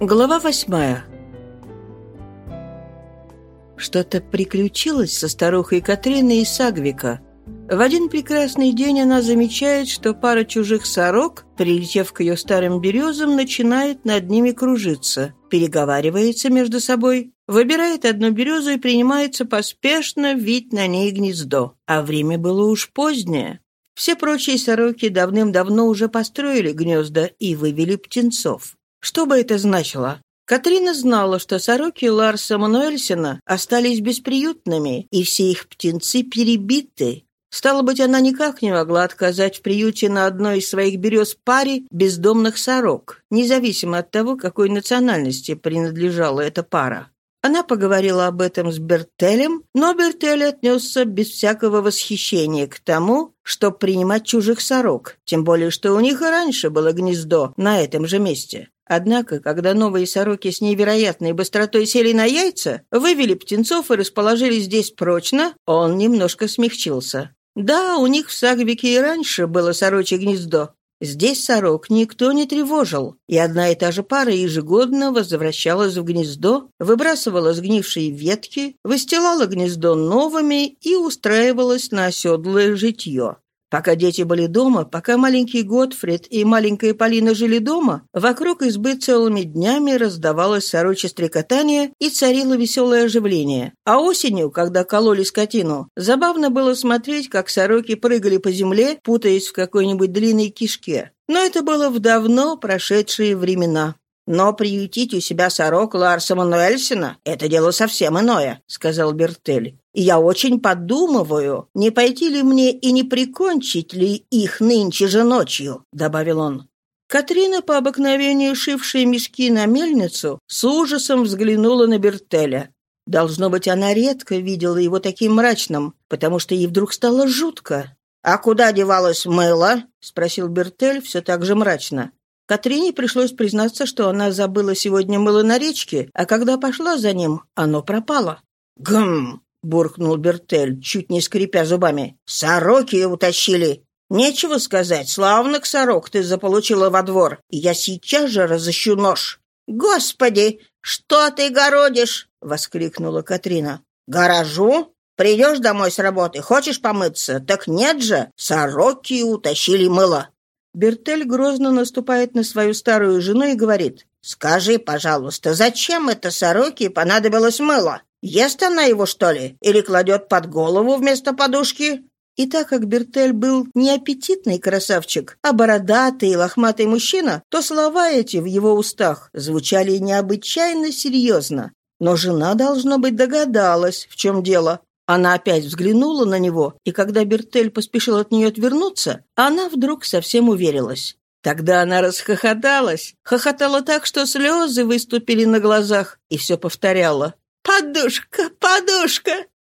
Глава восьмая. Что-то приключилось со старухой Катриной из Сагвика. В один прекрасный день она замечает, что пара чужих сорок, прилетев к ее старым березам, начинает над ними кружиться, переговаривается между собой, выбирает одну березу и принимается поспешно вить на ней гнездо. А время было уж позднее. Все прочие сороки давным-давно уже построили гнезда и вывели птенцов. Что бы это значило? Катрина знала, что сороки Ларса Мануэльсена остались бесприютными, и все их птенцы перебиты. Стало быть, она никак не могла отказать в приюте на одной из своих берез паре бездомных сорок, независимо от того, какой национальности принадлежала эта пара. Она поговорила об этом с Бертелем, но Бертель отнесся без всякого восхищения к тому, чтобы принимать чужих сорок, тем более, что у них и раньше было гнездо на этом же месте. Однако, когда новые сороки с невероятной быстротой сели на яйца, вывели птенцов и расположились здесь прочно, он немножко смягчился. Да, у них в Сагвике и раньше было сорочье гнездо, Здесь сорок никто не тревожил, и одна и та же пара ежегодно возвращалась в гнездо, выбрасывала сгнившие ветки, выстилала гнездо новыми и устраивалась на оседлое житье. Пока дети были дома, пока маленький Готфрид и маленькая Полина жили дома, вокруг избы целыми днями раздавалось сорочье стрекотание и царило веселое оживление. А осенью, когда кололи скотину, забавно было смотреть, как сороки прыгали по земле, путаясь в какой-нибудь длинной кишке. Но это было в давно прошедшие времена. «Но приютить у себя сорок Ларса Мануэльсена — это дело совсем иное», — сказал Бертель. «И я очень подумываю, не пойти ли мне и не прикончить ли их нынче же ночью», — добавил он. Катрина, по обыкновению шившая мешки на мельницу, с ужасом взглянула на Бертеля. Должно быть, она редко видела его таким мрачным, потому что ей вдруг стало жутко. «А куда девалось мыло?» — спросил Бертель все так же мрачно. Катрине пришлось признаться, что она забыла сегодня мыло на речке, а когда пошла за ним, оно пропало. «Гм!» — буркнул Бертель, чуть не скрипя зубами. «Сороки утащили!» «Нечего сказать, славных сорок ты заполучила во двор, я сейчас же разыщу нож». «Господи, что ты городишь?» — воскликнула Катрина. «Гаражу? Придешь домой с работы, хочешь помыться? Так нет же, сороки утащили мыло». Бертель грозно наступает на свою старую жену и говорит, «Скажи, пожалуйста, зачем это сороке понадобилось мыло? Ест она его, что ли? Или кладет под голову вместо подушки?» И так как Бертель был не аппетитный красавчик, а бородатый и лохматый мужчина, то слова эти в его устах звучали необычайно серьезно. Но жена, должно быть, догадалась, в чем дело, она опять взглянула на него, и когда Бертель поспешил от нее отвернуться, она вдруг совсем уверилась. Тогда она расхохоталась, хохотала так, что слезы выступили на глазах, и все повторяла. «Подушка, подушка!»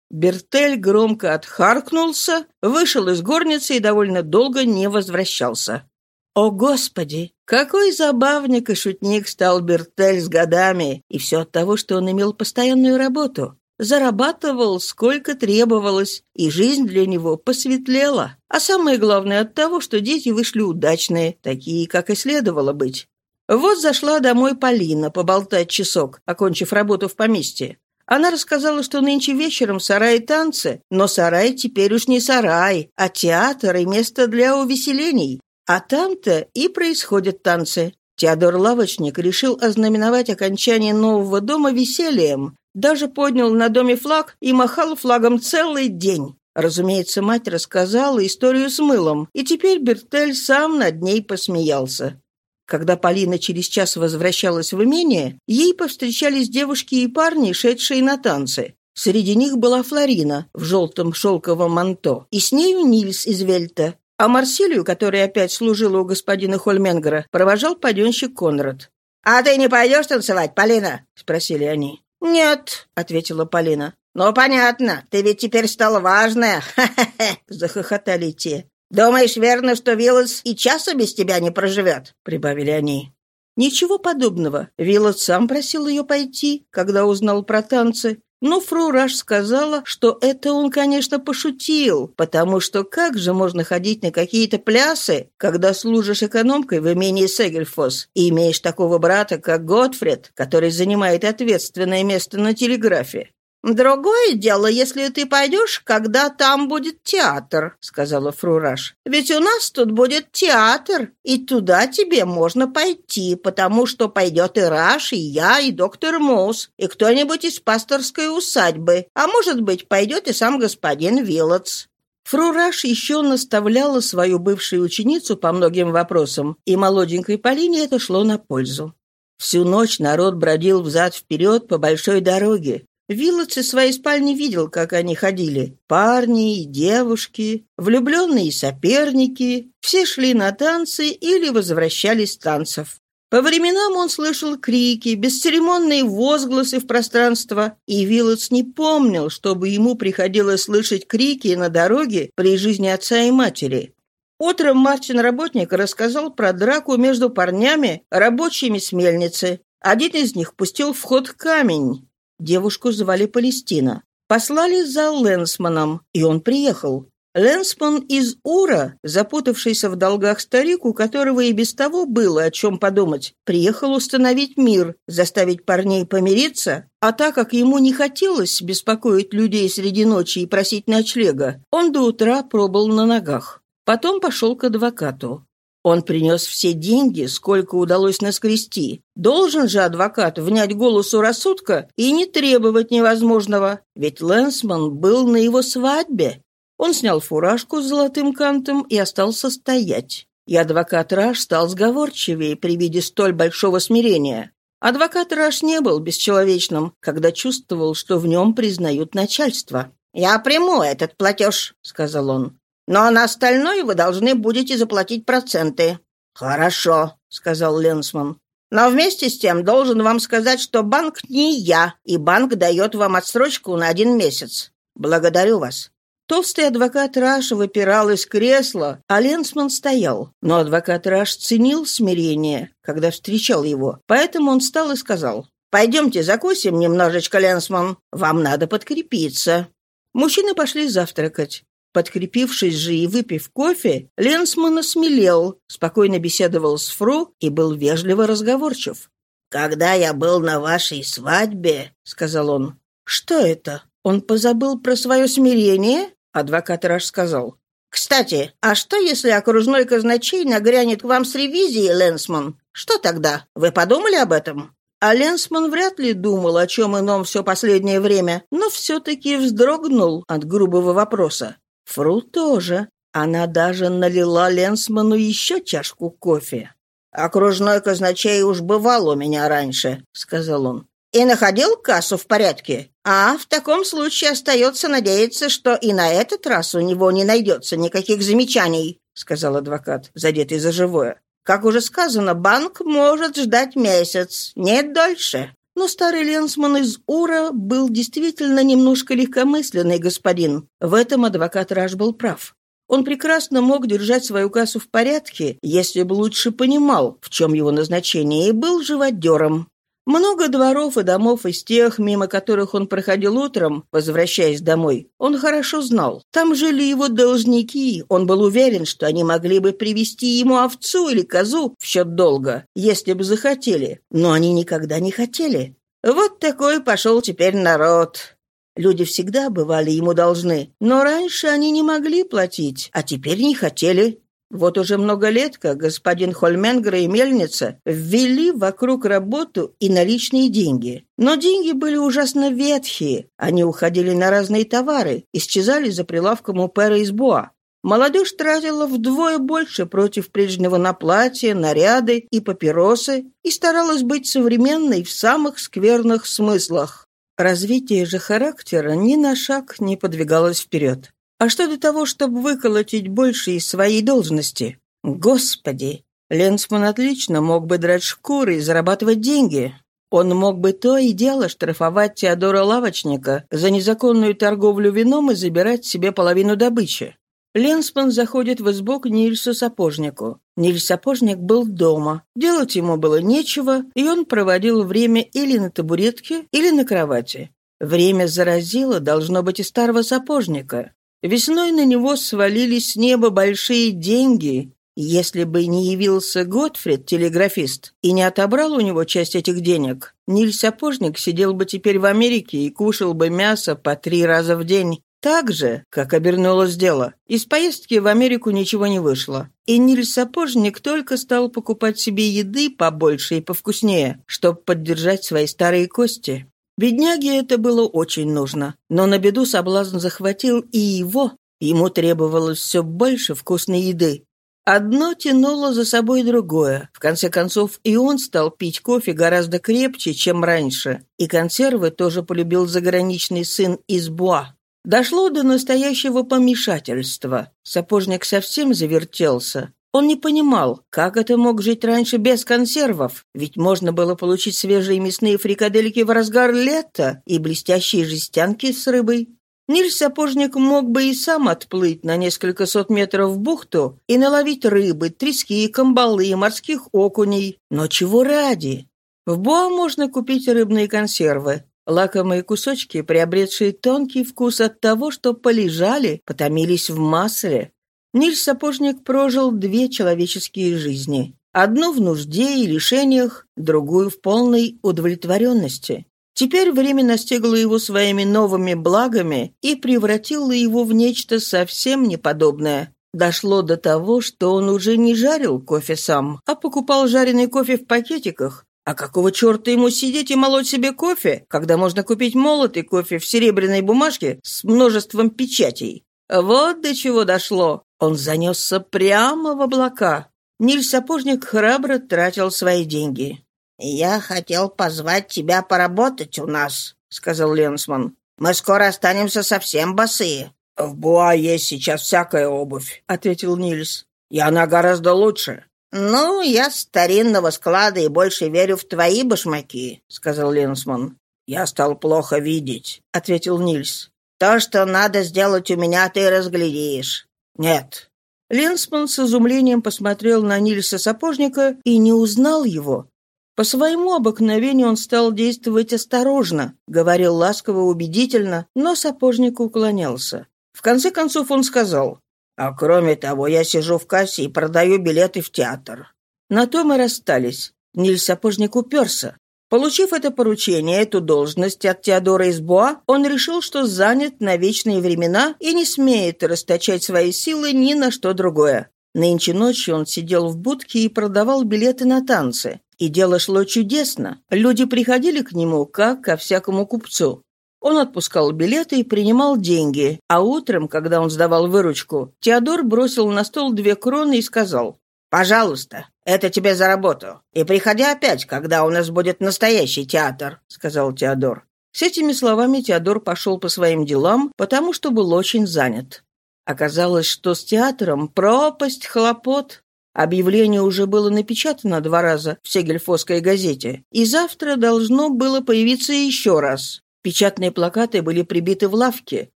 Бертель громко отхаркнулся, вышел из горницы и довольно долго не возвращался. О, Господи! Какой забавник и шутник стал Бертель с годами, и все от того, что он имел постоянную работу зарабатывал сколько требовалось, и жизнь для него посветлела. А самое главное от того, что дети вышли удачные, такие, как и следовало быть. Вот зашла домой Полина поболтать часок, окончив работу в поместье. Она рассказала, что нынче вечером сарай танцы, но сарай теперь уж не сарай, а театр и место для увеселений. А там-то и происходят танцы. Теодор Лавочник решил ознаменовать окончание нового дома весельем, даже поднял на доме флаг и махал флагом целый день. Разумеется, мать рассказала историю с мылом, и теперь Бертель сам над ней посмеялся. Когда Полина через час возвращалась в имение, ей повстречались девушки и парни, шедшие на танцы. Среди них была Флорина в желтом шелковом манто, и с нею Нильс из Вельта. А Марсилию, которая опять служила у господина Хольменгера, провожал паденщик Конрад. «А ты не пойдешь танцевать, Полина?» — спросили они. «Нет», — ответила Полина. «Ну, понятно, ты ведь теперь стала важная!» «Ха-ха-ха!» — захохотали те. «Думаешь, верно, что Виллас и часа без тебя не проживет?» — прибавили они. Ничего подобного. Виллас сам просил ее пойти, когда узнал про танцы. Но фру Раш сказала, что это он, конечно, пошутил, потому что как же можно ходить на какие-то плясы, когда служишь экономкой в имении Сегельфос и имеешь такого брата, как Готфред, который занимает ответственное место на телеграфе? «Другое дело, если ты пойдешь, когда там будет театр», — сказала Фрураж. «Ведь у нас тут будет театр, и туда тебе можно пойти, потому что пойдет и Раш, и я, и доктор Моус, и кто-нибудь из пасторской усадьбы, а может быть, пойдет и сам господин Виллотс». Фрураж еще наставляла свою бывшую ученицу по многим вопросам, и молоденькой Полине это шло на пользу. Всю ночь народ бродил взад-вперед по большой дороге. Виллотс из своей спальни видел, как они ходили. Парни и девушки, влюбленные и соперники, все шли на танцы или возвращались с танцев. По временам он слышал крики, бесцеремонные возгласы в пространство, и Виллотс не помнил, чтобы ему приходилось слышать крики на дороге при жизни отца и матери. Утром Мартин Работник рассказал про драку между парнями, рабочими с мельницы. Один из них пустил в ход камень. Девушку звали Палестина. Послали за Лэнсманом, и он приехал. Лэнсман из Ура, запутавшийся в долгах старик, у которого и без того было о чем подумать, приехал установить мир, заставить парней помириться, а так как ему не хотелось беспокоить людей среди ночи и просить ночлега, он до утра пробыл на ногах. Потом пошел к адвокату. Он принес все деньги, сколько удалось наскрести. Должен же адвокат внять голосу рассудка и не требовать невозможного, ведь Лэнсман был на его свадьбе. Он снял фуражку с золотым кантом и остался стоять. И адвокат Раш стал сговорчивее при виде столь большого смирения. Адвокат Раш не был бесчеловечным, когда чувствовал, что в нем признают начальство. «Я приму этот платеж», — сказал он. Но на остальное вы должны будете заплатить проценты». «Хорошо», — сказал Ленсман. «Но вместе с тем должен вам сказать, что банк не я, и банк дает вам отсрочку на один месяц. Благодарю вас». Толстый адвокат Раш выпирал из кресла, а Ленсман стоял. Но адвокат Раш ценил смирение, когда встречал его, поэтому он встал и сказал, «Пойдемте закусим немножечко, Ленсман, вам надо подкрепиться». Мужчины пошли завтракать. Подкрепившись же и выпив кофе, Ленсман осмелел, спокойно беседовал с Фру и был вежливо разговорчив. «Когда я был на вашей свадьбе», — сказал он. «Что это? Он позабыл про свое смирение?» Адвокат Раш сказал. «Кстати, а что, если окружной казначей нагрянет к вам с ревизией, Ленсман? Что тогда? Вы подумали об этом?» А Ленсман вряд ли думал о чем ином все последнее время, но все-таки вздрогнул от грубого вопроса. Фру тоже. Она даже налила Ленсману еще чашку кофе. «Окружной казначей уж бывал у меня раньше», — сказал он. «И находил кассу в порядке? А в таком случае остается надеяться, что и на этот раз у него не найдется никаких замечаний», — сказал адвокат, задетый за живое. «Как уже сказано, банк может ждать месяц, нет дольше». Но старый ленсман из Ура был действительно немножко легкомысленный господин. В этом адвокат Раш был прав. Он прекрасно мог держать свою кассу в порядке, если бы лучше понимал, в чем его назначение, и был живодером. Много дворов и домов из тех, мимо которых он проходил утром, возвращаясь домой, он хорошо знал. Там жили его должники, он был уверен, что они могли бы привести ему овцу или козу в счет долга, если бы захотели, но они никогда не хотели. Вот такой пошел теперь народ. Люди всегда бывали ему должны, но раньше они не могли платить, а теперь не хотели. Вот уже много лет, как господин Хольменгра и Мельница ввели вокруг работу и наличные деньги. Но деньги были ужасно ветхие. Они уходили на разные товары, исчезали за прилавком у Пера из Боа. Молодежь тратила вдвое больше против прежнего на платье, наряды и папиросы и старалась быть современной в самых скверных смыслах. Развитие же характера ни на шаг не подвигалось вперед. А что до того, чтобы выколотить больше из своей должности? Господи! Ленсман отлично мог бы драть шкуры и зарабатывать деньги. Он мог бы то и дело штрафовать Теодора Лавочника за незаконную торговлю вином и забирать себе половину добычи. Ленсман заходит в избу к Нильсу Сапожнику. Нильс Сапожник был дома. Делать ему было нечего, и он проводил время или на табуретке, или на кровати. Время заразило, должно быть, и старого сапожника. Весной на него свалились с неба большие деньги, если бы не явился Готфрид, телеграфист, и не отобрал у него часть этих денег, Ниль Сапожник сидел бы теперь в Америке и кушал бы мясо по три раза в день. Так же, как обернулось дело. Из поездки в Америку ничего не вышло. И Ниль Сапожник только стал покупать себе еды побольше и повкуснее, чтобы поддержать свои старые кости. Бедняге это было очень нужно. Но на беду соблазн захватил и его. Ему требовалось все больше вкусной еды. Одно тянуло за собой другое. В конце концов, и он стал пить кофе гораздо крепче, чем раньше. И консервы тоже полюбил заграничный сын из Буа. Дошло до настоящего помешательства. Сапожник совсем завертелся. Он не понимал, как это мог жить раньше без консервов, ведь можно было получить свежие мясные фрикадельки в разгар лета и блестящие жестянки с рыбой. Ниль-сапожник мог бы и сам отплыть на несколько сот метров в бухту и наловить рыбы, трески, камбалы, морских окуней. Но чего ради? В Боа можно купить рыбные консервы. Лакомые кусочки, приобретшие тонкий вкус от того, что полежали, потомились в масле. Ниль-сапожник прожил две человеческие жизни. Одну в нужде и лишениях, другую в полной удовлетворенности. Теперь время настигло его своими новыми благами и превратило его в нечто совсем неподобное. Дошло до того, что он уже не жарил кофе сам, а покупал жареный кофе в пакетиках. А какого черта ему сидеть и молоть себе кофе, когда можно купить молотый кофе в серебряной бумажке с множеством печатей? Вот до чего дошло. Он занесся прямо в облака. Ниль-сапожник храбро тратил свои деньги. «Я хотел позвать тебя поработать у нас», — сказал Ленсман. «Мы скоро останемся совсем босые». «В Буа есть сейчас всякая обувь», — ответил Нильс. «И она гораздо лучше». «Ну, я старинного склада и больше верю в твои башмаки», — сказал Ленсман. «Я стал плохо видеть», — ответил Нильс. «То, что надо сделать у меня, ты разглядишь». «Нет». Ленсман с изумлением посмотрел на Нильса Сапожника и не узнал его. По своему обыкновению он стал действовать осторожно, говорил ласково, убедительно, но сапожник уклонялся. В конце концов он сказал, «А кроме того, я сижу в кассе и продаю билеты в театр». На то мы расстались. Ниль сапожник уперся. Получив это поручение, эту должность от Теодора из Буа, он решил, что занят на вечные времена и не смеет расточать свои силы ни на что другое. Нынче ночью он сидел в будке и продавал билеты на танцы. И дело шло чудесно. Люди приходили к нему, как ко всякому купцу. Он отпускал билеты и принимал деньги, а утром, когда он сдавал выручку, Теодор бросил на стол две кроны и сказал, «Пожалуйста, это тебе за работу. И приходи опять, когда у нас будет настоящий театр», — сказал Теодор. С этими словами Теодор пошел по своим делам, потому что был очень занят. Оказалось, что с театром пропасть хлопот. Объявление уже было напечатано два раза в Сегельфосской газете, и завтра должно было появиться еще раз. Печатные плакаты были прибиты в лавке.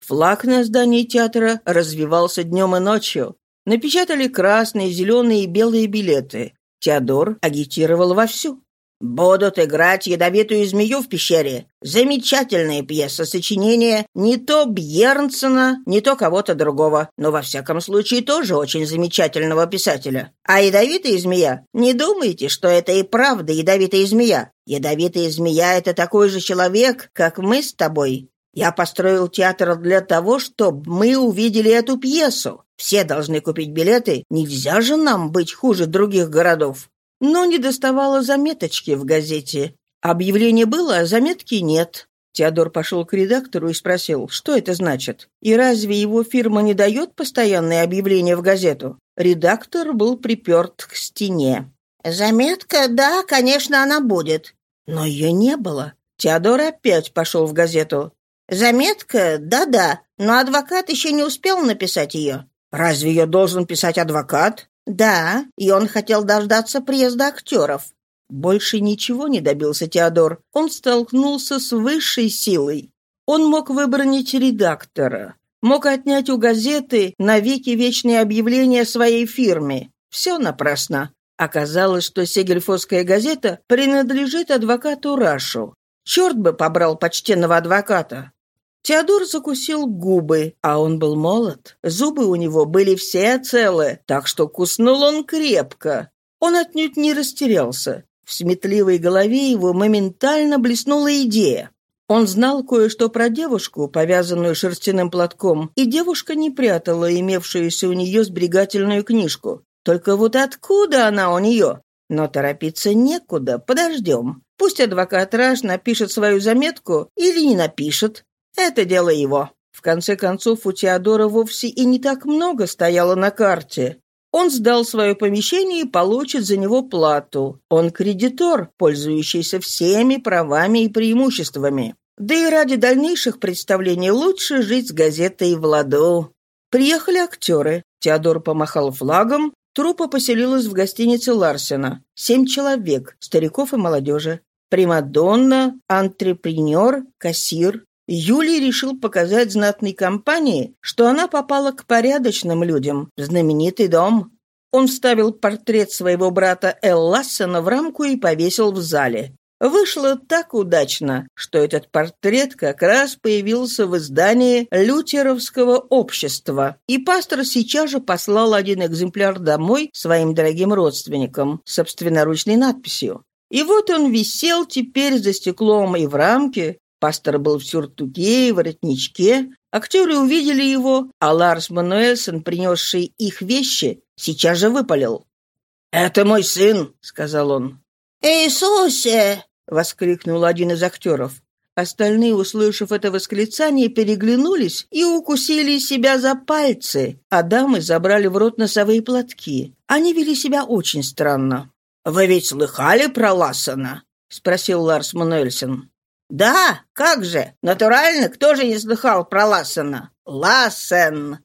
Флаг на здании театра развивался днем и ночью. Напечатали красные, зеленые и белые билеты. Теодор агитировал вовсю. «Будут играть ядовитую змею в пещере. Замечательная пьеса, сочинение не то Бьернсона, не то кого-то другого, но во всяком случае тоже очень замечательного писателя. А ядовитая змея? Не думайте, что это и правда ядовитая змея. Ядовитая змея — это такой же человек, как мы с тобой. Я построил театр для того, чтобы мы увидели эту пьесу. Все должны купить билеты. Нельзя же нам быть хуже других городов. Но не доставало заметочки в газете. Объявление было, а заметки нет. Теодор пошел к редактору и спросил, что это значит. И разве его фирма не дает постоянные объявления в газету? Редактор был приперт к стене. «Заметка, да, конечно, она будет». Но ее не было. Теодор опять пошел в газету. «Заметка, да-да, но адвокат еще не успел написать ее». «Разве ее должен писать адвокат?» «Да, и он хотел дождаться приезда актеров». Больше ничего не добился Теодор. Он столкнулся с высшей силой. Он мог выбронить редактора, мог отнять у газеты навеки вечные объявления своей фирме. Все напрасно. Оказалось, что Сегельфосская газета принадлежит адвокату Рашу. Черт бы побрал почтенного адвоката. Теодор закусил губы, а он был молод. Зубы у него были все целы, так что куснул он крепко. Он отнюдь не растерялся. В сметливой голове его моментально блеснула идея. Он знал кое-что про девушку, повязанную шерстяным платком, и девушка не прятала имевшуюся у нее сберегательную книжку. Только вот откуда она у нее? Но торопиться некуда, подождем. Пусть адвокат Раш напишет свою заметку или не напишет. Это дело его. В конце концов, у Теодора вовсе и не так много стояло на карте. Он сдал свое помещение и получит за него плату. Он кредитор, пользующийся всеми правами и преимуществами. Да и ради дальнейших представлений лучше жить с газетой в ладу. Приехали актеры. Теодор помахал флагом. Труппа поселилась в гостинице Ларсена. Семь человек, стариков и молодежи. Примадонна, антрепренер, кассир, Юлий решил показать знатной компании, что она попала к порядочным людям, в знаменитый дом. Он вставил портрет своего брата Эл Лассена в рамку и повесил в зале. Вышло так удачно, что этот портрет как раз появился в издании Лютеровского общества, и пастор сейчас же послал один экземпляр домой своим дорогим родственникам с собственноручной надписью. И вот он висел теперь за стеклом и в рамке, Пастор был в сюртуке и воротничке. Актеры увидели его, а Ларс Мануэльсон, принесший их вещи, сейчас же выпалил. «Это мой сын», — сказал он. «Иисусе!» — воскликнул один из актеров. Остальные, услышав это восклицание, переглянулись и укусили себя за пальцы, а дамы забрали в рот носовые платки. Они вели себя очень странно. «Вы ведь слыхали про Лассона?» — спросил Ларс Мануэльсон. «Да, как же! Натурально, кто же не слыхал про Лассена? Лассен!»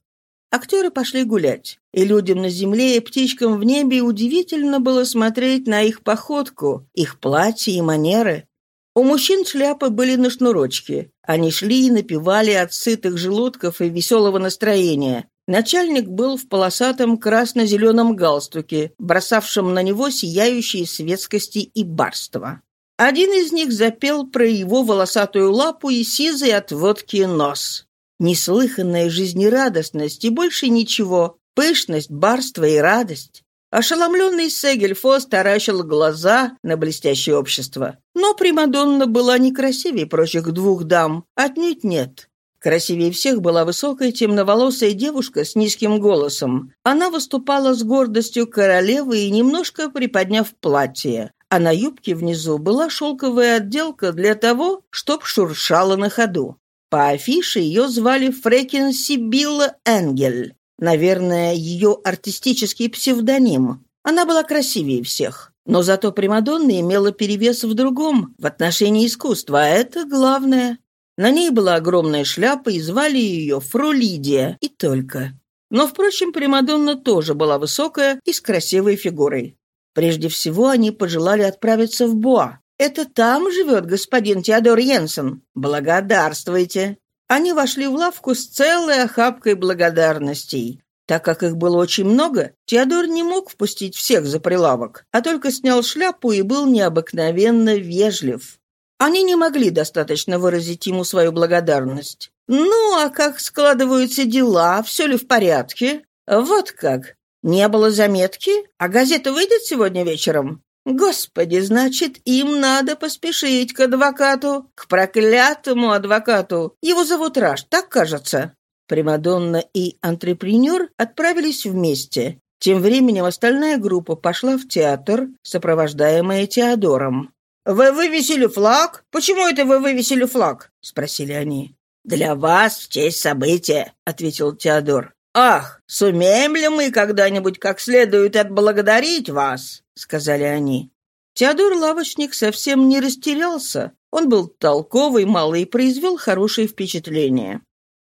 Актеры пошли гулять, и людям на земле и птичкам в небе удивительно было смотреть на их походку, их платья и манеры. У мужчин шляпы были на шнурочке. Они шли и напевали от сытых желудков и веселого настроения. Начальник был в полосатом красно-зеленом галстуке, бросавшем на него сияющие светскости и барства. Один из них запел про его волосатую лапу и сизый от водки нос. Неслыханная жизнерадостность и больше ничего, пышность, барство и радость. Ошеломленный Сегельфос таращил глаза на блестящее общество. Но Примадонна была не красивее прочих двух дам, отнюдь нет. Красивее всех была высокая темноволосая девушка с низким голосом. Она выступала с гордостью королевы и немножко приподняв платье а на юбке внизу была шелковая отделка для того, чтоб шуршала на ходу. По афише ее звали Фрекен Сибилла Энгель. Наверное, ее артистический псевдоним. Она была красивее всех. Но зато Примадонна имела перевес в другом, в отношении искусства, а это главное. На ней была огромная шляпа, и звали ее Фру Лидия, и только. Но, впрочем, Примадонна тоже была высокая и с красивой фигурой. Прежде всего, они пожелали отправиться в Боа. «Это там живет господин Теодор Йенсен. Благодарствуйте!» Они вошли в лавку с целой охапкой благодарностей. Так как их было очень много, Теодор не мог впустить всех за прилавок, а только снял шляпу и был необыкновенно вежлив. Они не могли достаточно выразить ему свою благодарность. «Ну, а как складываются дела? Все ли в порядке?» «Вот как. Не было заметки? А газета выйдет сегодня вечером? Господи, значит, им надо поспешить к адвокату, к проклятому адвокату. Его зовут Раш, так кажется. Примадонна и антрепренер отправились вместе. Тем временем остальная группа пошла в театр, сопровождаемая Теодором. «Вы вывесили флаг? Почему это вы вывесили флаг?» — спросили они. «Для вас в честь события», — ответил Теодор. «Ах, сумеем ли мы когда-нибудь как следует отблагодарить вас?» — сказали они. Теодор Лавочник совсем не растерялся. Он был толковый, малый и произвел хорошее впечатление.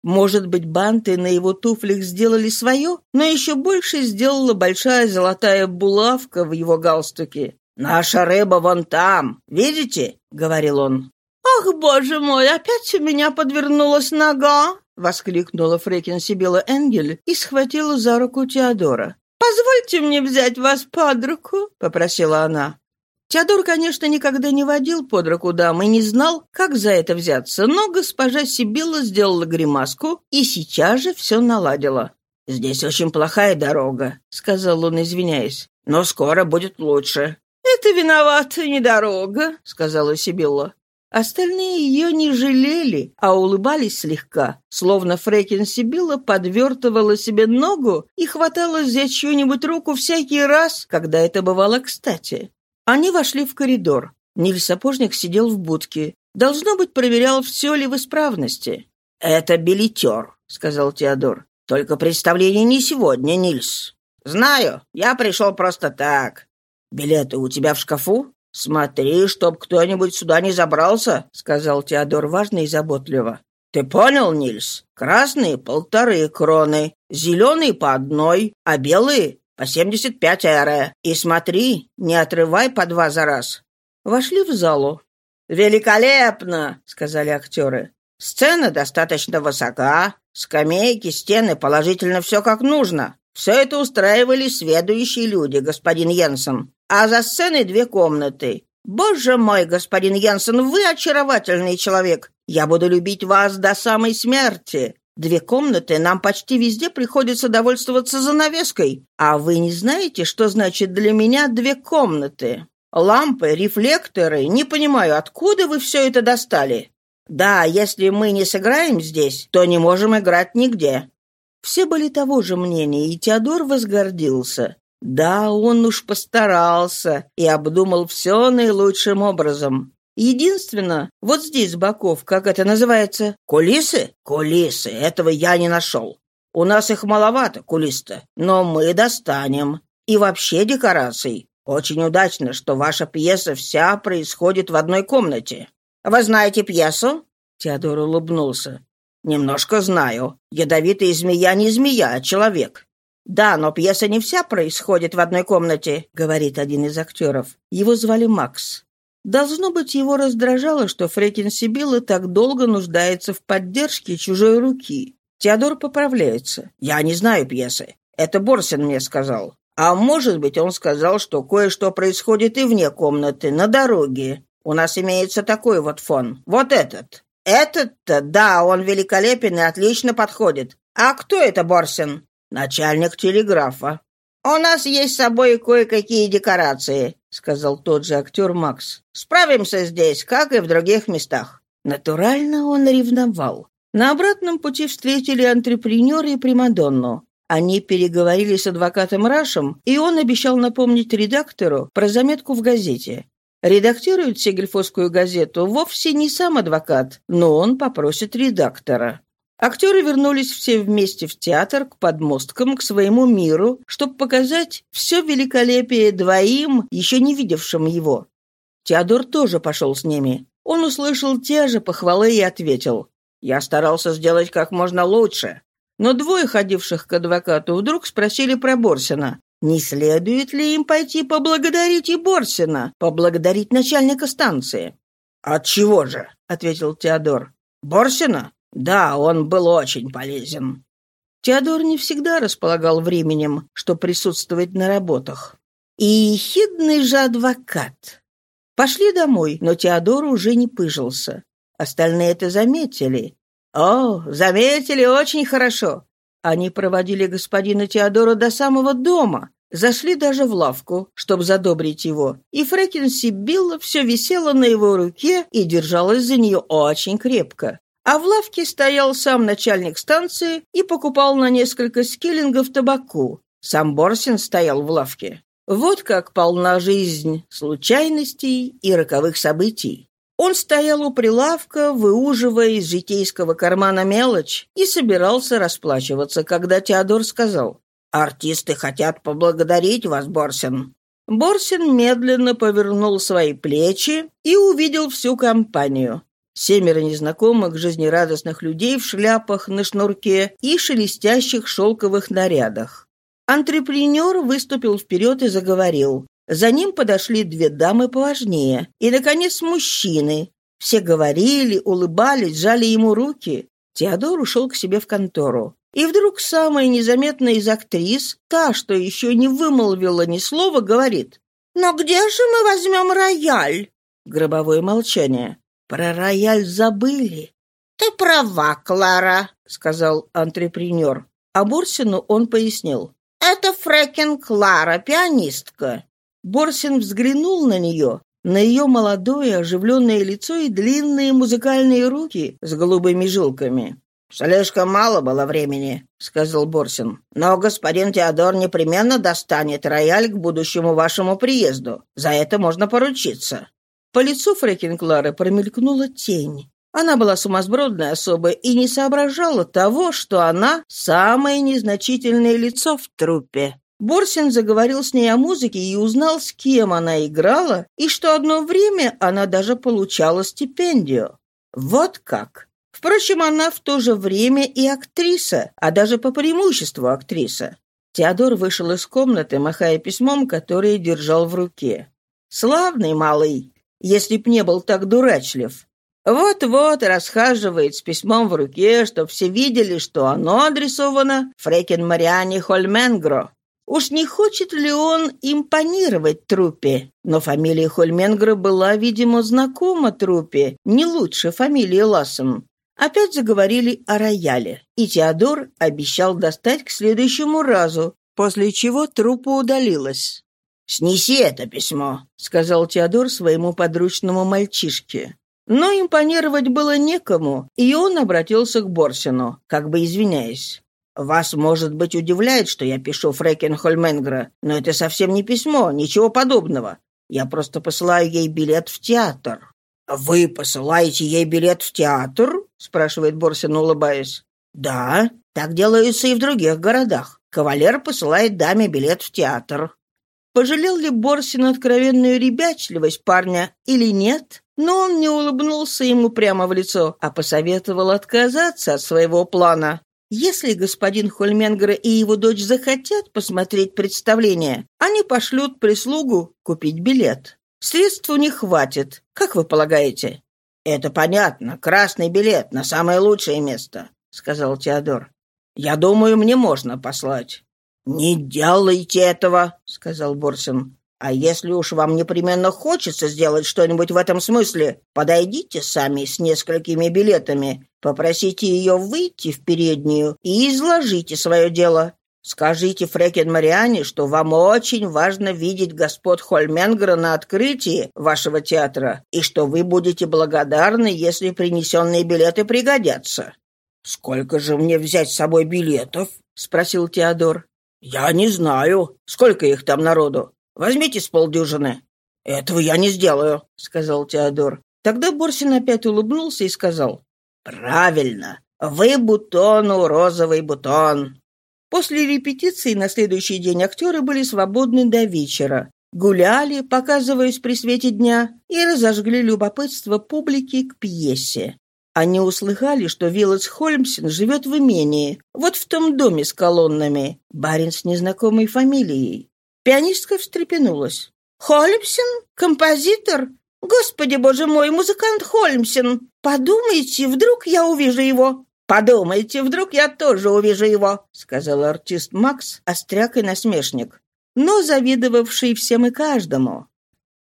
Может быть, банты на его туфлях сделали свое, но еще больше сделала большая золотая булавка в его галстуке. «Наша рыба вон там, видите?» — говорил он. «Ах, боже мой, опять у меня подвернулась нога!» — воскликнула Фрекин Сибила Энгель и схватила за руку Теодора. «Позвольте мне взять вас под руку», — попросила она. Теодор, конечно, никогда не водил под руку дам и не знал, как за это взяться, но госпожа Сибилла сделала гримаску и сейчас же все наладила. «Здесь очень плохая дорога», — сказал он, извиняясь. «Но скоро будет лучше». «Это виновата не дорога», — сказала Сибилла. Остальные ее не жалели, а улыбались слегка, словно Фрекин Сибилла подвертывала себе ногу и хваталась за чью-нибудь руку всякий раз, когда это бывало кстати. Они вошли в коридор. Ниль-сапожник сидел в будке. Должно быть, проверял, все ли в исправности. «Это билетер», — сказал Теодор. «Только представление не сегодня, Нильс». «Знаю, я пришел просто так». «Билеты у тебя в шкафу?» «Смотри, чтоб кто-нибудь сюда не забрался», — сказал Теодор важно и заботливо. «Ты понял, Нильс? Красные — полторы кроны, зеленые — по одной, а белые по семьдесят пять эре. И смотри, не отрывай по два за раз». Вошли в залу. «Великолепно!» — сказали актеры. «Сцена достаточно высока, скамейки, стены, положительно все как нужно. Все это устраивали сведущие люди, господин Йенсен. А за сценой две комнаты. Боже мой, господин Йенсен, вы очаровательный человек. Я буду любить вас до самой смерти. Две комнаты, нам почти везде приходится довольствоваться занавеской. А вы не знаете, что значит для меня две комнаты? Лампы, рефлекторы, не понимаю, откуда вы все это достали? Да, если мы не сыграем здесь, то не можем играть нигде». Все были того же мнения, и Теодор возгордился. Да, он уж постарался и обдумал все наилучшим образом. Единственно, вот здесь с боков, как это называется? Кулисы? Кулисы. Этого я не нашел. У нас их маловато, кулиста, но мы достанем. И вообще декораций. Очень удачно, что ваша пьеса вся происходит в одной комнате. Вы знаете пьесу? Теодор улыбнулся. Немножко знаю. Ядовитая змея не змея, а человек. «Да, но пьеса не вся происходит в одной комнате», — говорит один из актеров. Его звали Макс. Должно быть, его раздражало, что Фрекин Сибилла так долго нуждается в поддержке чужой руки. Теодор поправляется. «Я не знаю пьесы. Это Борсин мне сказал. А может быть, он сказал, что кое-что происходит и вне комнаты, на дороге. У нас имеется такой вот фон. Вот этот. Этот-то, да, он великолепен и отлично подходит. А кто это Борсин? Начальник телеграфа. «У нас есть с собой кое-какие декорации», — сказал тот же актер Макс. «Справимся здесь, как и в других местах». Натурально он ревновал. На обратном пути встретили антрепренера и Примадонну. Они переговорили с адвокатом Рашем, и он обещал напомнить редактору про заметку в газете. Редактирует Сегельфосскую газету вовсе не сам адвокат, но он попросит редактора. Актеры вернулись все вместе в театр к подмосткам, к своему миру, чтобы показать все великолепие двоим, еще не видевшим его. Теодор тоже пошел с ними. Он услышал те же похвалы и ответил. «Я старался сделать как можно лучше». Но двое ходивших к адвокату вдруг спросили про Борсина. Не следует ли им пойти поблагодарить и Борсина, поблагодарить начальника станции? «От чего же?» — ответил Теодор. «Борсина? Да, он был очень полезен. Теодор не всегда располагал временем, что присутствовать на работах. И хидный же адвокат. Пошли домой, но Теодор уже не пыжился. Остальные это заметили. О, заметили очень хорошо. Они проводили господина Теодора до самого дома, зашли даже в лавку, чтобы задобрить его, и Фрэкин Сибилла все висела на его руке и держалась за нее очень крепко. А в лавке стоял сам начальник станции и покупал на несколько скиллингов табаку. Сам Борсин стоял в лавке. Вот как полна жизнь случайностей и роковых событий. Он стоял у прилавка, выуживая из житейского кармана мелочь, и собирался расплачиваться, когда Теодор сказал, «Артисты хотят поблагодарить вас, Борсин». Борсин медленно повернул свои плечи и увидел всю компанию. Семеро незнакомых, жизнерадостных людей в шляпах на шнурке и шелестящих шелковых нарядах. Антрепренер выступил вперед и заговорил. За ним подошли две дамы поважнее. И, наконец, мужчины. Все говорили, улыбались, жали ему руки. Теодор ушел к себе в контору. И вдруг самая незаметная из актрис, та, что еще не вымолвила ни слова, говорит. «Но где же мы возьмем рояль?» Гробовое молчание. Про рояль забыли. «Ты права, Клара», — сказал антрепренер. А Борсину он пояснил. «Это Фрекен Клара, пианистка». Борсин взглянул на нее, на ее молодое оживленное лицо и длинные музыкальные руки с голубыми жилками. «Слишком мало было времени», — сказал Борсин. «Но господин Теодор непременно достанет рояль к будущему вашему приезду. За это можно поручиться». По лицу Фрекин Клары промелькнула тень. Она была сумасбродной особой и не соображала того, что она — самое незначительное лицо в труппе. Борсин заговорил с ней о музыке и узнал, с кем она играла, и что одно время она даже получала стипендию. Вот как! Впрочем, она в то же время и актриса, а даже по преимуществу актриса. Теодор вышел из комнаты, махая письмом, которое держал в руке. «Славный малый!» Если б не был так дурачлив. Вот-вот расхаживает с письмом в руке, чтоб все видели, что оно адресовано Фрекен Мариане Хольменгро. Уж не хочет ли он импонировать трупе? Но фамилия Хольменгро была, видимо, знакома трупе, не лучше фамилии Лассен. Опять заговорили о рояле, и Теодор обещал достать к следующему разу, после чего трупа удалилась. «Снеси это письмо», — сказал Теодор своему подручному мальчишке. Но импонировать было некому, и он обратился к Борсину, как бы извиняясь. «Вас, может быть, удивляет, что я пишу Фрекен Хольменгра, но это совсем не письмо, ничего подобного. Я просто посылаю ей билет в театр». «Вы посылаете ей билет в театр?» — спрашивает Борсин, улыбаясь. «Да, так делается и в других городах. Кавалер посылает даме билет в театр. Пожалел ли Борсин откровенную ребячливость парня или нет, но он не улыбнулся ему прямо в лицо, а посоветовал отказаться от своего плана. Если господин Хольменгер и его дочь захотят посмотреть представление, они пошлют прислугу купить билет. Средств у них хватит, как вы полагаете? «Это понятно. Красный билет на самое лучшее место», — сказал Теодор. «Я думаю, мне можно послать». «Не делайте этого», — сказал Борсин. «А если уж вам непременно хочется сделать что-нибудь в этом смысле, подойдите сами с несколькими билетами, попросите ее выйти в переднюю и изложите свое дело. Скажите Фрекен Мариане, что вам очень важно видеть господ Хольменгера на открытии вашего театра, и что вы будете благодарны, если принесенные билеты пригодятся». «Сколько же мне взять с собой билетов?» — спросил Теодор. «Я не знаю. Сколько их там народу? Возьмите с полдюжины». «Этого я не сделаю», — сказал Теодор. Тогда Борсин опять улыбнулся и сказал. «Правильно. Вы бутону, розовый бутон». После репетиции на следующий день актеры были свободны до вечера. Гуляли, показываясь при свете дня, и разожгли любопытство публики к пьесе. Они услыхали, что Виллес Хольмсен живет в имении, вот в том доме с колоннами, барин с незнакомой фамилией. Пианистка встрепенулась. «Хольмсен? Композитор? Господи, боже мой, музыкант Хольмсен! Подумайте, вдруг я увижу его!» «Подумайте, вдруг я тоже увижу его», — сказал артист Макс, остряк и насмешник, но завидовавший всем и каждому.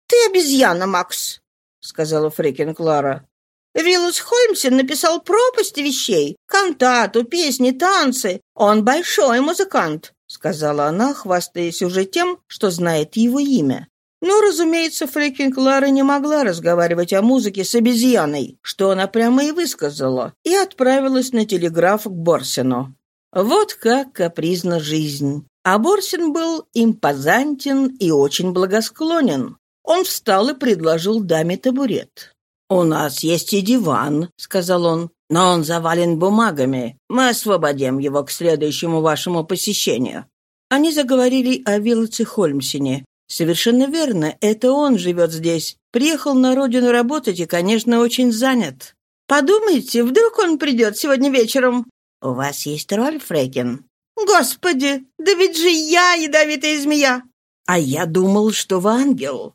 «Ты обезьяна, Макс», — сказала Фрикин Клара. Виллус Хольмсен написал пропасть вещей, кантату, песни, танцы. Он большой музыкант», — сказала она, хвастаясь уже тем, что знает его имя. Но, разумеется, Фрекин Клара не могла разговаривать о музыке с обезьяной, что она прямо и высказала, и отправилась на телеграф к Борсину. Вот как капризна жизнь. А Борсин был импозантен и очень благосклонен. Он встал и предложил даме табурет. «У нас есть и диван», — сказал он, — «но он завален бумагами. Мы освободим его к следующему вашему посещению». Они заговорили о Виллоце Хольмсене. Совершенно верно, это он живет здесь. Приехал на родину работать и, конечно, очень занят. Подумайте, вдруг он придет сегодня вечером. У вас есть роль, Фрекин? Господи, да ведь же я ядовитая змея. А я думал, что вы ангел.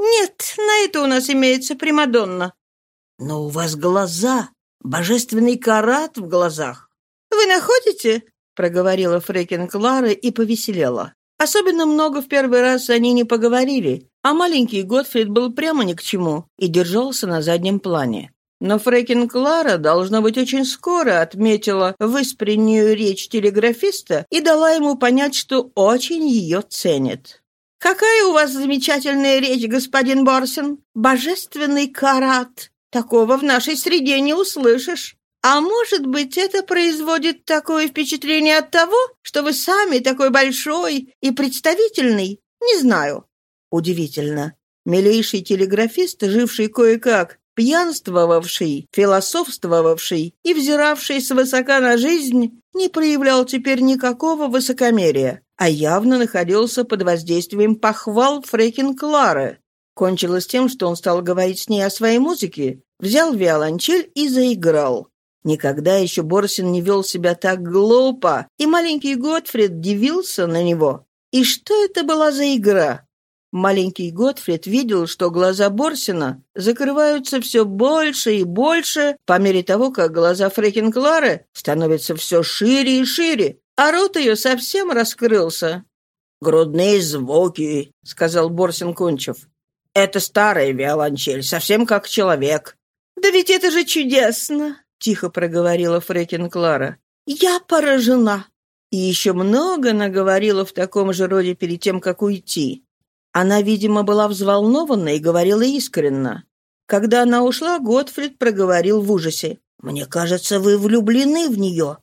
«Нет, на это у нас имеется Примадонна». «Но у вас глаза, божественный карат в глазах». «Вы находите?» — проговорила Фрекин Клара и повеселела. Особенно много в первый раз они не поговорили. А маленький Готфрид был прямо ни к чему и держался на заднем плане. Но Фрекин Клара, должно быть, очень скоро отметила выспреннюю речь телеграфиста и дала ему понять, что очень ее ценит. «Какая у вас замечательная речь, господин Борсен! Божественный карат! Такого в нашей среде не услышишь!» А может быть, это производит такое впечатление от того, что вы сами такой большой и представительный? Не знаю. Удивительно. Милейший телеграфист, живший кое-как, пьянствовавший, философствовавший и взиравший свысока на жизнь, не проявлял теперь никакого высокомерия, а явно находился под воздействием похвал Фрекин Клары. Кончилось тем, что он стал говорить с ней о своей музыке, взял виолончель и заиграл. Никогда еще Борсин не вел себя так глупо, и маленький Готфрид дивился на него. И что это была за игра? Маленький Готфрид видел, что глаза Борсина закрываются все больше и больше по мере того, как глаза Фрекин Клары становятся все шире и шире, а рот ее совсем раскрылся. «Грудные звуки», — сказал Борсин Кончев. «Это старая виолончель, совсем как человек». «Да ведь это же чудесно!» тихо проговорила Фрекин Клара. «Я поражена!» И еще много наговорила в таком же роде перед тем, как уйти. Она, видимо, была взволнована и говорила искренно. Когда она ушла, Готфрид проговорил в ужасе. «Мне кажется, вы влюблены в нее».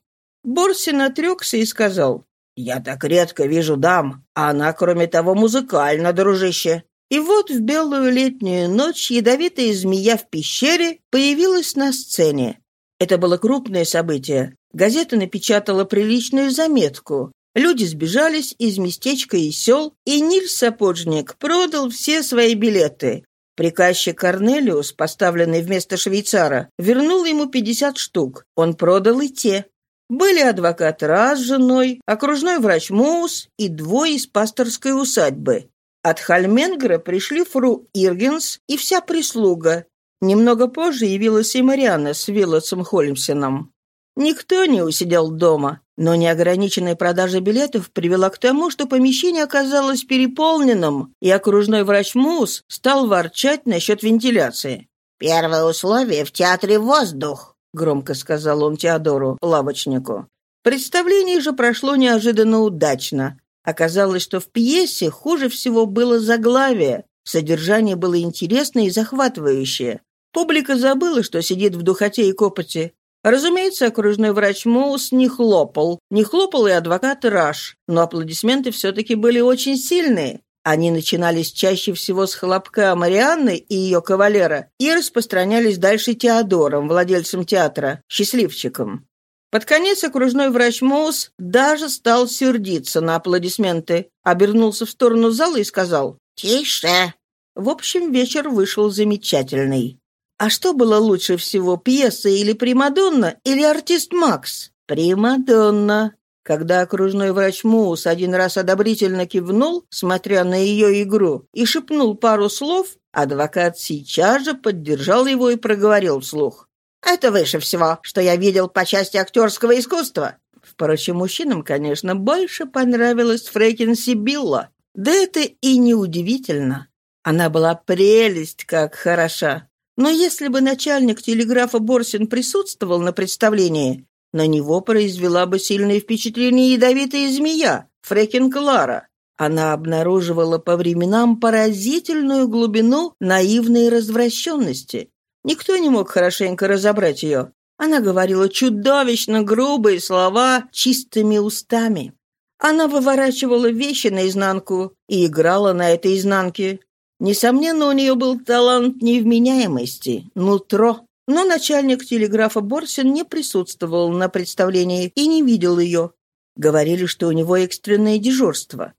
Борсин отрекся и сказал. «Я так редко вижу дам, а она, кроме того, музыкальна, дружище». И вот в белую летнюю ночь ядовитая змея в пещере появилась на сцене. Это было крупное событие. Газета напечатала приличную заметку. Люди сбежались из местечка и сел, и Ниль Сапожник продал все свои билеты. Приказчик Корнелиус, поставленный вместо швейцара, вернул ему 50 штук. Он продал и те. Были адвокат Раз с женой, окружной врач Моус и двое из пасторской усадьбы. От Хальменгра пришли фру Иргенс и вся прислуга, Немного позже явилась и Марианна с Виллотсом Холмсеном. Никто не усидел дома, но неограниченная продажа билетов привела к тому, что помещение оказалось переполненным, и окружной врач Мус стал ворчать насчет вентиляции. «Первое условие в театре — воздух», — громко сказал он Теодору, лавочнику. Представление же прошло неожиданно удачно. Оказалось, что в пьесе хуже всего было заглавие. Содержание было интересное и захватывающее. Публика забыла, что сидит в духоте и копоти. Разумеется, окружной врач Моус не хлопал. Не хлопал и адвокат Раш. Но аплодисменты все-таки были очень сильные. Они начинались чаще всего с хлопка Марианны и ее кавалера и распространялись дальше Теодором, владельцем театра, счастливчиком. Под конец окружной врач Моус даже стал сердиться на аплодисменты, обернулся в сторону зала и сказал «Тише». В общем, вечер вышел замечательный. А что было лучше всего, пьеса или Примадонна, или артист Макс? Примадонна. Когда окружной врач Муус один раз одобрительно кивнул, смотря на ее игру, и шепнул пару слов, адвокат сейчас же поддержал его и проговорил вслух. «Это выше всего, что я видел по части актерского искусства». Впрочем, мужчинам, конечно, больше понравилась Фрейкин Сибилла. Да это и неудивительно. Она была прелесть, как хороша. Но если бы начальник телеграфа Борсин присутствовал на представлении, на него произвела бы сильное впечатление ядовитая змея, Фрекин Клара. Она обнаруживала по временам поразительную глубину наивной развращенности. Никто не мог хорошенько разобрать ее. Она говорила чудовищно грубые слова чистыми устами. Она выворачивала вещи наизнанку и играла на этой изнанке. Несомненно, у нее был талант невменяемости, нутро. Но начальник телеграфа Борсин не присутствовал на представлении и не видел ее. Говорили, что у него экстренное дежурство.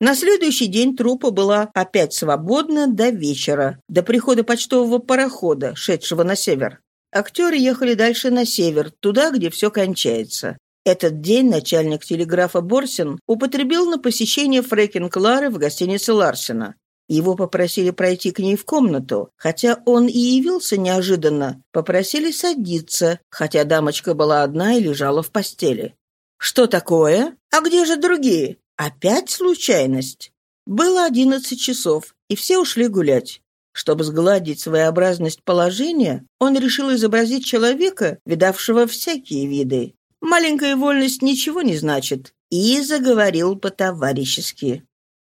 На следующий день труппа была опять свободна до вечера, до прихода почтового парохода, шедшего на север. Актеры ехали дальше на север, туда, где все кончается. Этот день начальник телеграфа Борсин употребил на посещение Фрекин Клары в гостинице Ларсена. Его попросили пройти к ней в комнату, хотя он и явился неожиданно. Попросили садиться, хотя дамочка была одна и лежала в постели. «Что такое? А где же другие? Опять случайность?» Было одиннадцать часов, и все ушли гулять. Чтобы сгладить своеобразность положения, он решил изобразить человека, видавшего всякие виды. Маленькая вольность ничего не значит, и заговорил по-товарищески.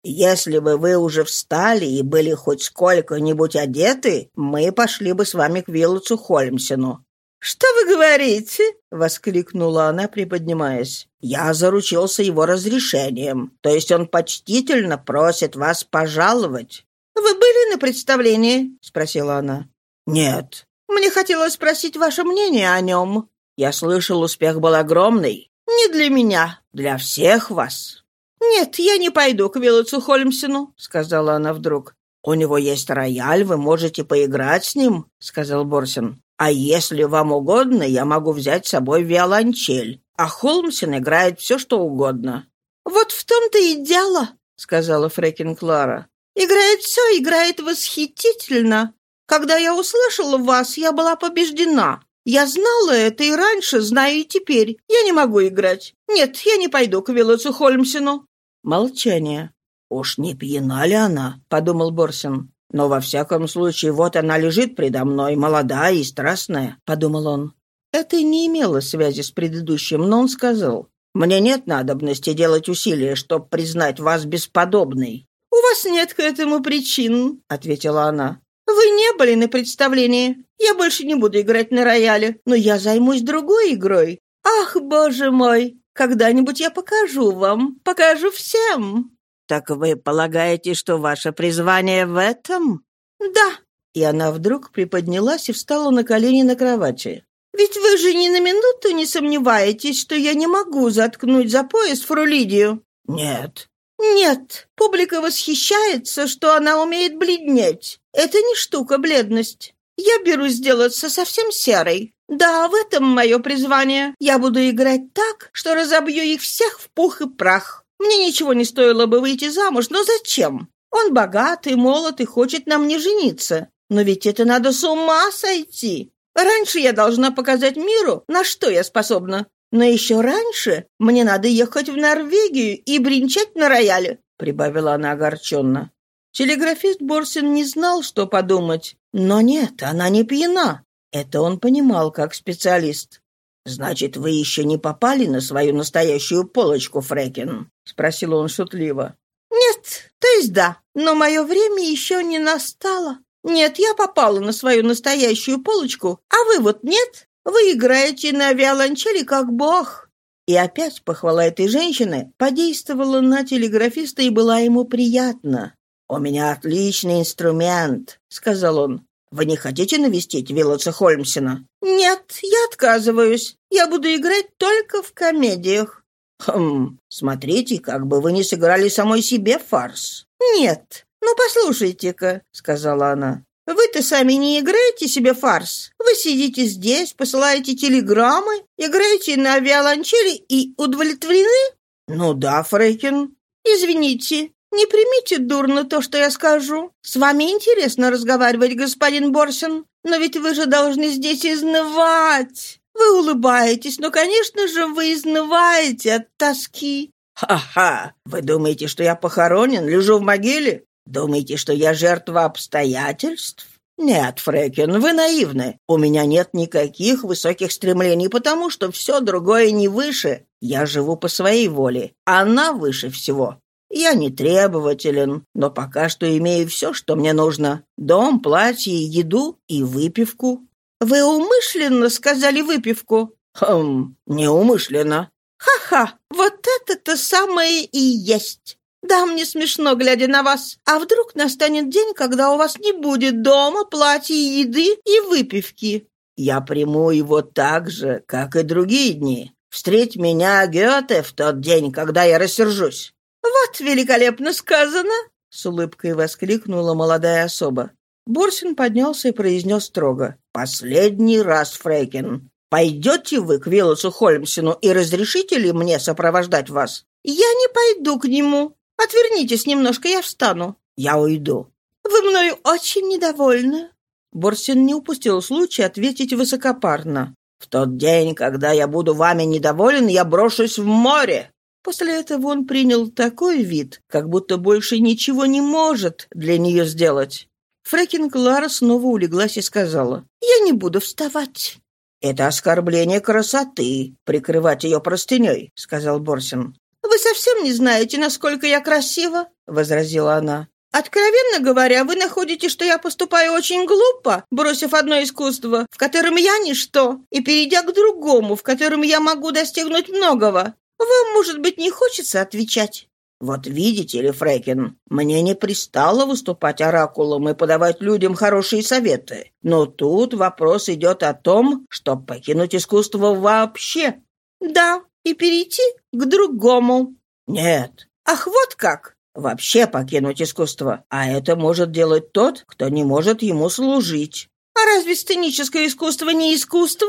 «Если бы вы уже встали и были хоть сколько-нибудь одеты, мы пошли бы с вами к Виллацу Хольмсену». «Что вы говорите?» — воскликнула она, приподнимаясь. «Я заручился его разрешением, то есть он почтительно просит вас пожаловать». «Вы были на представлении?» — спросила она. «Нет». «Мне хотелось спросить ваше мнение о нем». «Я слышал, успех был огромный». «Не для меня, для всех вас». «Нет, я не пойду к Виллацу Холмсену», — сказала она вдруг. «У него есть рояль, вы можете поиграть с ним», — сказал Борсин. «А если вам угодно, я могу взять с собой виолончель, а Холмсен играет все, что угодно». «Вот в том-то и дело», — сказала Фрекин Клара. «Играет все, играет восхитительно. Когда я услышала вас, я была побеждена. Я знала это и раньше, знаю и теперь. Я не могу играть. Нет, я не пойду к Виллацу Холмсену». Молчание. «Уж не пьяна ли она?» — подумал Борсин. «Но во всяком случае, вот она лежит предо мной, молодая и страстная», — подумал он. Это не имело связи с предыдущим, но он сказал. «Мне нет надобности делать усилия, чтобы признать вас бесподобной». «У вас нет к этому причин», — ответила она. «Вы не были на представлении. Я больше не буду играть на рояле, но я займусь другой игрой. Ах, боже мой! Когда-нибудь я покажу вам, покажу всем!» «Так вы полагаете, что ваше призвание в этом?» «Да». И она вдруг приподнялась и встала на колени на кровати. «Ведь вы же ни на минуту не сомневаетесь, что я не могу заткнуть за пояс Фрулидию?» «Нет». «Нет, публика восхищается, что она умеет бледнеть. Это не штука бледность. Я берусь сделаться совсем серой. Да, в этом мое призвание. Я буду играть так, что разобью их всех в пух и прах. Мне ничего не стоило бы выйти замуж, но зачем? Он богатый, молод и хочет на мне жениться. Но ведь это надо с ума сойти. Раньше я должна показать миру, на что я способна. Но еще раньше мне надо ехать в Норвегию и бренчать на рояле», — прибавила она огорченно. Телеграфист Борсин не знал, что подумать. Но нет, она не пьяна. Это он понимал как специалист. «Значит, вы еще не попали на свою настоящую полочку, Фрекин?» — спросил он шутливо. «Нет, то есть да, но мое время еще не настало. Нет, я попала на свою настоящую полочку, а вы вот нет. Вы играете на виолончели как бог». И опять похвала этой женщины подействовала на телеграфиста и была ему приятна. «У меня отличный инструмент», — сказал он. «Вы не хотите навестить Виллоца Холмсена?» «Нет, я отказываюсь. Я буду играть только в комедиях». «Хм, смотрите, как бы вы не сыграли самой себе фарс». «Нет, ну послушайте-ка», — сказала она. «Вы-то сами не играете себе фарс. Вы сидите здесь, посылаете телеграммы, играете на виолончели и удовлетворены?» «Ну да, Фрейкин». «Извините, не примите дурно то, что я скажу. С вами интересно разговаривать, господин Борсин, но ведь вы же должны здесь изнывать. Вы улыбаетесь, но, конечно же, вы изнываете от тоски. Ха-ха! Вы думаете, что я похоронен, лежу в могиле? Думаете, что я жертва обстоятельств? «Нет, Фрэкин, вы наивны. У меня нет никаких высоких стремлений, потому что все другое не выше. Я живу по своей воле. Она выше всего. Я не требователен, но пока что имею все, что мне нужно. Дом, платье, еду и выпивку». «Вы умышленно сказали выпивку?» «Хм, неумышленно». «Ха-ха, вот это-то самое и есть. Да, мне смешно, глядя на вас. А вдруг настанет день, когда у вас не будет дома, платья, еды и выпивки?» «Я приму его так же, как и другие дни. Встреть меня, Гёте, в тот день, когда я рассержусь. «Вот великолепно сказано!» — с улыбкой воскликнула молодая особа. Борсин поднялся и произнес строго. «Последний раз, Фрейкин. Пойдете вы к Виллосу Холмсину и разрешите ли мне сопровождать вас?» «Я не пойду к нему. Отвернитесь немножко, я встану». «Я уйду». «Вы мною очень недовольны». Борсин не упустил случая ответить высокопарно. «В тот день, когда я буду вами недоволен, я брошусь в море. После этого он принял такой вид, как будто больше ничего не может для нее сделать. Фрекин Клара снова улеглась и сказала, «Я не буду вставать». «Это оскорбление красоты, прикрывать ее простыней», — сказал Борсин. «Вы совсем не знаете, насколько я красива», — возразила она. «Откровенно говоря, вы находите, что я поступаю очень глупо, бросив одно искусство, в котором я ничто, и перейдя к другому, в котором я могу достигнуть многого. Вам, может быть, не хочется отвечать?» «Вот видите ли, Фрекин, мне не пристало выступать оракулом и подавать людям хорошие советы. Но тут вопрос идет о том, чтобы покинуть искусство вообще». «Да, и перейти к другому». «Нет». «Ах, вот как!» «Вообще покинуть искусство. А это может делать тот, кто не может ему служить». «А разве сценическое искусство не искусство?»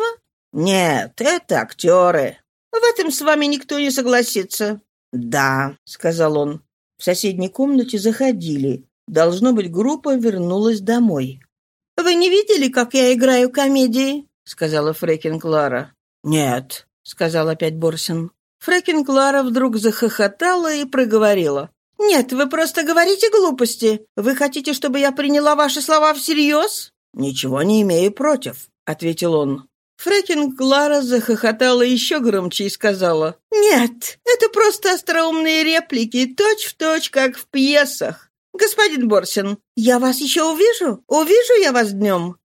«Нет, это актеры». В этом с вами никто не согласится». «Да», — сказал он. В соседней комнате заходили. Должно быть, группа вернулась домой. «Вы не видели, как я играю комедии?» — сказала Фрекин Клара. «Нет», — сказал опять Борсин. Фрекин Клара вдруг захохотала и проговорила. «Нет, вы просто говорите глупости. Вы хотите, чтобы я приняла ваши слова всерьез?» «Ничего не имею против», — ответил он. Фрекин Клара захохотала еще громче и сказала, «Нет, это просто остроумные реплики, точь-в-точь, точь, как в пьесах. Господин Борсин, я вас еще увижу? Увижу я вас днем?»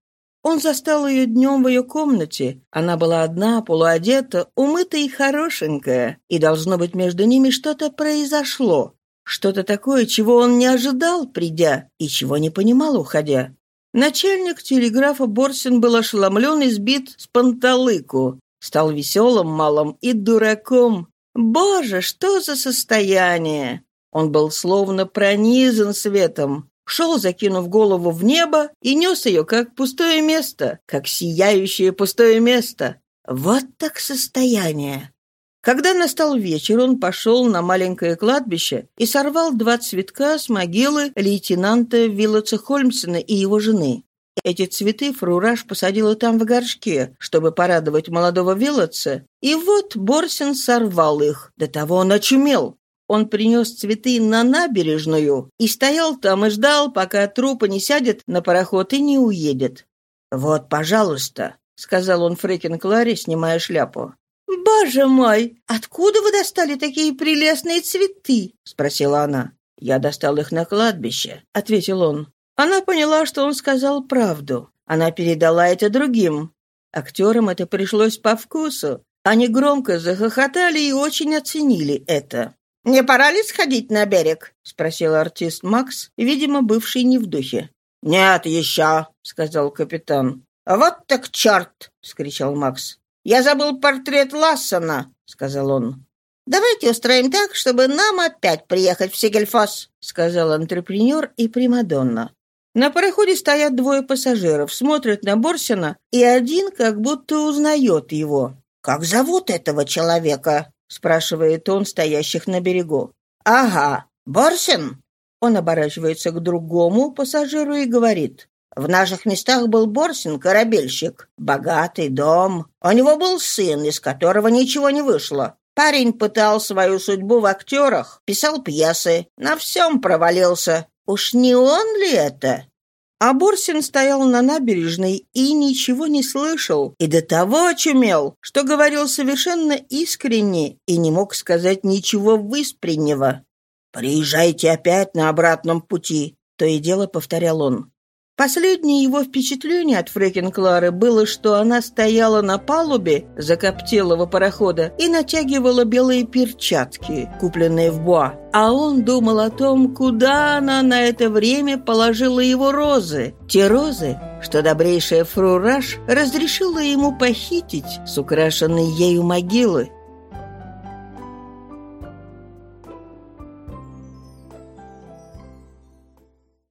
Он застал ее днем в ее комнате. Она была одна, полуодета, умытая и хорошенькая, и, должно быть, между ними что-то произошло. Что-то такое, чего он не ожидал, придя, и чего не понимал, уходя. Начальник телеграфа Борсин был ошеломлен и сбит с панталыку. Стал веселым малым и дураком. Боже, что за состояние! Он был словно пронизан светом. Шел, закинув голову в небо, и нес ее, как пустое место, как сияющее пустое место. Вот так состояние. Когда настал вечер, он пошел на маленькое кладбище и сорвал два цветка с могилы лейтенанта Виллоца Хольмсена и его жены. Эти цветы Фрураж посадила там в горшке, чтобы порадовать молодого Виллотса, и вот Борсин сорвал их. До того он очумел. Он принес цветы на набережную и стоял там и ждал, пока трупа не сядет на пароход и не уедет. «Вот, пожалуйста», — сказал он Фрекин Кларе, снимая шляпу. «Боже мой! Откуда вы достали такие прелестные цветы?» — спросила она. «Я достал их на кладбище», — ответил он. Она поняла, что он сказал правду. Она передала это другим. Актерам это пришлось по вкусу. Они громко захохотали и очень оценили это. «Не пора ли сходить на берег?» — спросил артист Макс, видимо, бывший не в духе. «Нет еще», — сказал капитан. «Вот так черт!» — скричал Макс. «Я забыл портрет Лассона», — сказал он. «Давайте устроим так, чтобы нам опять приехать в Сигельфос», — сказал антрепренер и Примадонна. На пароходе стоят двое пассажиров, смотрят на Борсина, и один как будто узнает его. «Как зовут этого человека?» — спрашивает он стоящих на берегу. «Ага, Борсин?» Он оборачивается к другому пассажиру и говорит. В наших местах был Борсин, корабельщик. Богатый дом. У него был сын, из которого ничего не вышло. Парень пытал свою судьбу в актерах, писал пьесы. На всем провалился. Уж не он ли это? А Борсин стоял на набережной и ничего не слышал, и до того очумел, что говорил совершенно искренне и не мог сказать ничего выспреннего. «Приезжайте опять на обратном пути», — то и дело повторял он. Последнее его впечатление от Фрекин Клары было, что она стояла на палубе закоптелого парохода и натягивала белые перчатки, купленные в Буа. А он думал о том, куда она на это время положила его розы. Те розы, что добрейшая Фрураж разрешила ему похитить с украшенной ею могилы.